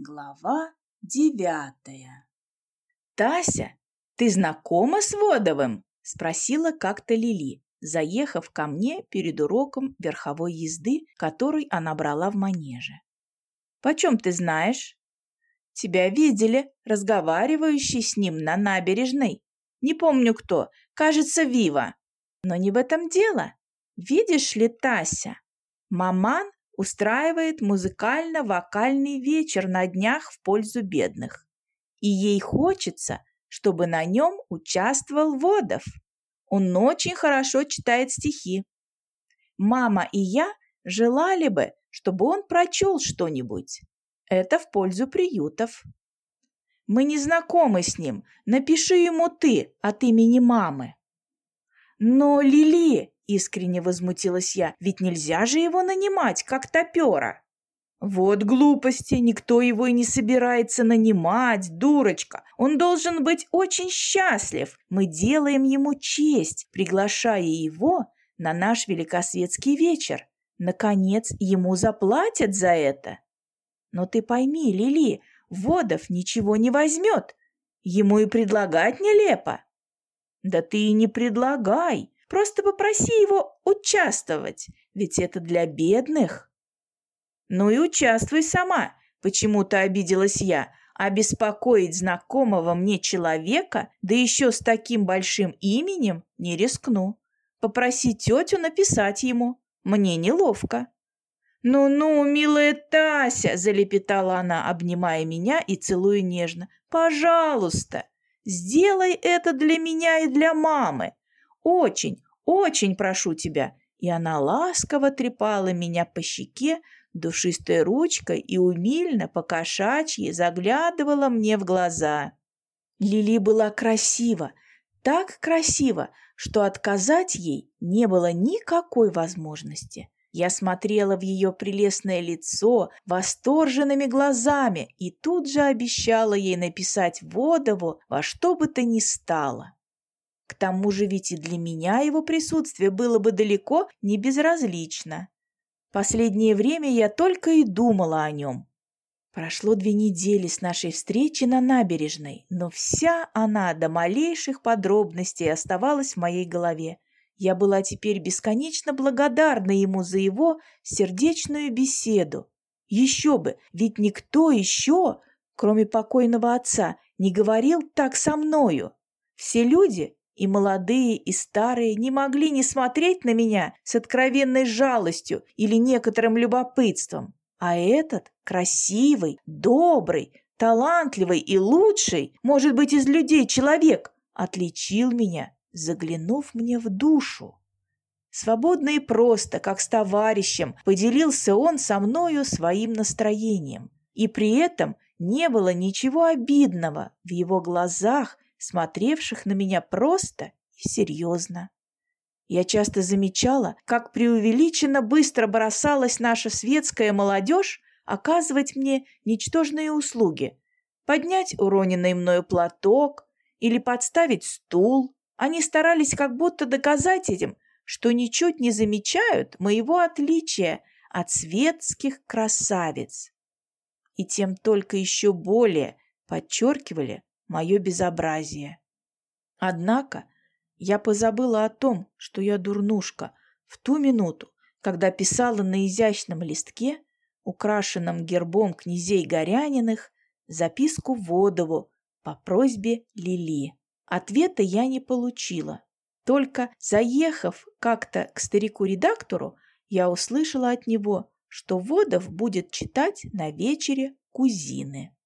Глава девятая «Тася, ты знакома с Водовым?» – спросила как-то Лили, заехав ко мне перед уроком верховой езды, который она брала в манеже. «Почем ты знаешь?» «Тебя видели, разговаривающий с ним на набережной. Не помню кто, кажется, Вива. Но не в этом дело. Видишь ли, Тася, маман устраивает музыкально-вокальный вечер на днях в пользу бедных. И ей хочется, чтобы на нем участвовал Водов. Он очень хорошо читает стихи. Мама и я желали бы, чтобы он прочел что-нибудь. Это в пользу приютов. Мы не знакомы с ним. Напиши ему ты от имени мамы. Но, Лили, Искренне возмутилась я. Ведь нельзя же его нанимать, как топера. Вот глупости, никто его и не собирается нанимать, дурочка. Он должен быть очень счастлив. Мы делаем ему честь, приглашая его на наш великосветский вечер. Наконец, ему заплатят за это. Но ты пойми, Лили, Водов ничего не возьмет. Ему и предлагать нелепо. Да ты и не предлагай. Просто попроси его участвовать, ведь это для бедных. Ну и участвуй сама, почему-то обиделась я, а беспокоить знакомого мне человека, да еще с таким большим именем, не рискну. Попроси тетю написать ему. Мне неловко. «Ну-ну, милая Тася!» – залепетала она, обнимая меня и целуя нежно. «Пожалуйста, сделай это для меня и для мамы. Очень, очень прошу тебя!» И она ласково трепала меня по щеке душистой ручкой и умильно по кошачьи заглядывала мне в глаза. Лили была красива, так красива, что отказать ей не было никакой возможности. Я смотрела в ее прелестное лицо восторженными глазами и тут же обещала ей написать Водову во что бы то ни стало. К тому же ведь и для меня его присутствие было бы далеко не безразлично. Последнее время я только и думала о нем. Прошло две недели с нашей встречи на набережной, но вся она до малейших подробностей оставалась в моей голове. Я была теперь бесконечно благодарна ему за его сердечную беседу. Еще бы, ведь никто еще, кроме покойного отца, не говорил так со мною. Все люди и молодые, и старые не могли не смотреть на меня с откровенной жалостью или некоторым любопытством. А этот красивый, добрый, талантливый и лучший, может быть, из людей человек, отличил меня, заглянув мне в душу. Свободно и просто, как с товарищем, поделился он со мною своим настроением. И при этом не было ничего обидного в его глазах смотревших на меня просто и серьезно. Я часто замечала, как преувеличенно быстро бросалась наша светская молодежь оказывать мне ничтожные услуги. Поднять уроненный мною платок или подставить стул. Они старались как будто доказать этим, что ничуть не замечают моего отличия от светских красавиц. И тем только еще более подчеркивали мое безобразие. Однако я позабыла о том, что я дурнушка, в ту минуту, когда писала на изящном листке, украшенном гербом князей Горяниных, записку Водову по просьбе Лили. Ответа я не получила. Только заехав как-то к старику-редактору, я услышала от него, что Водов будет читать на вечере кузины.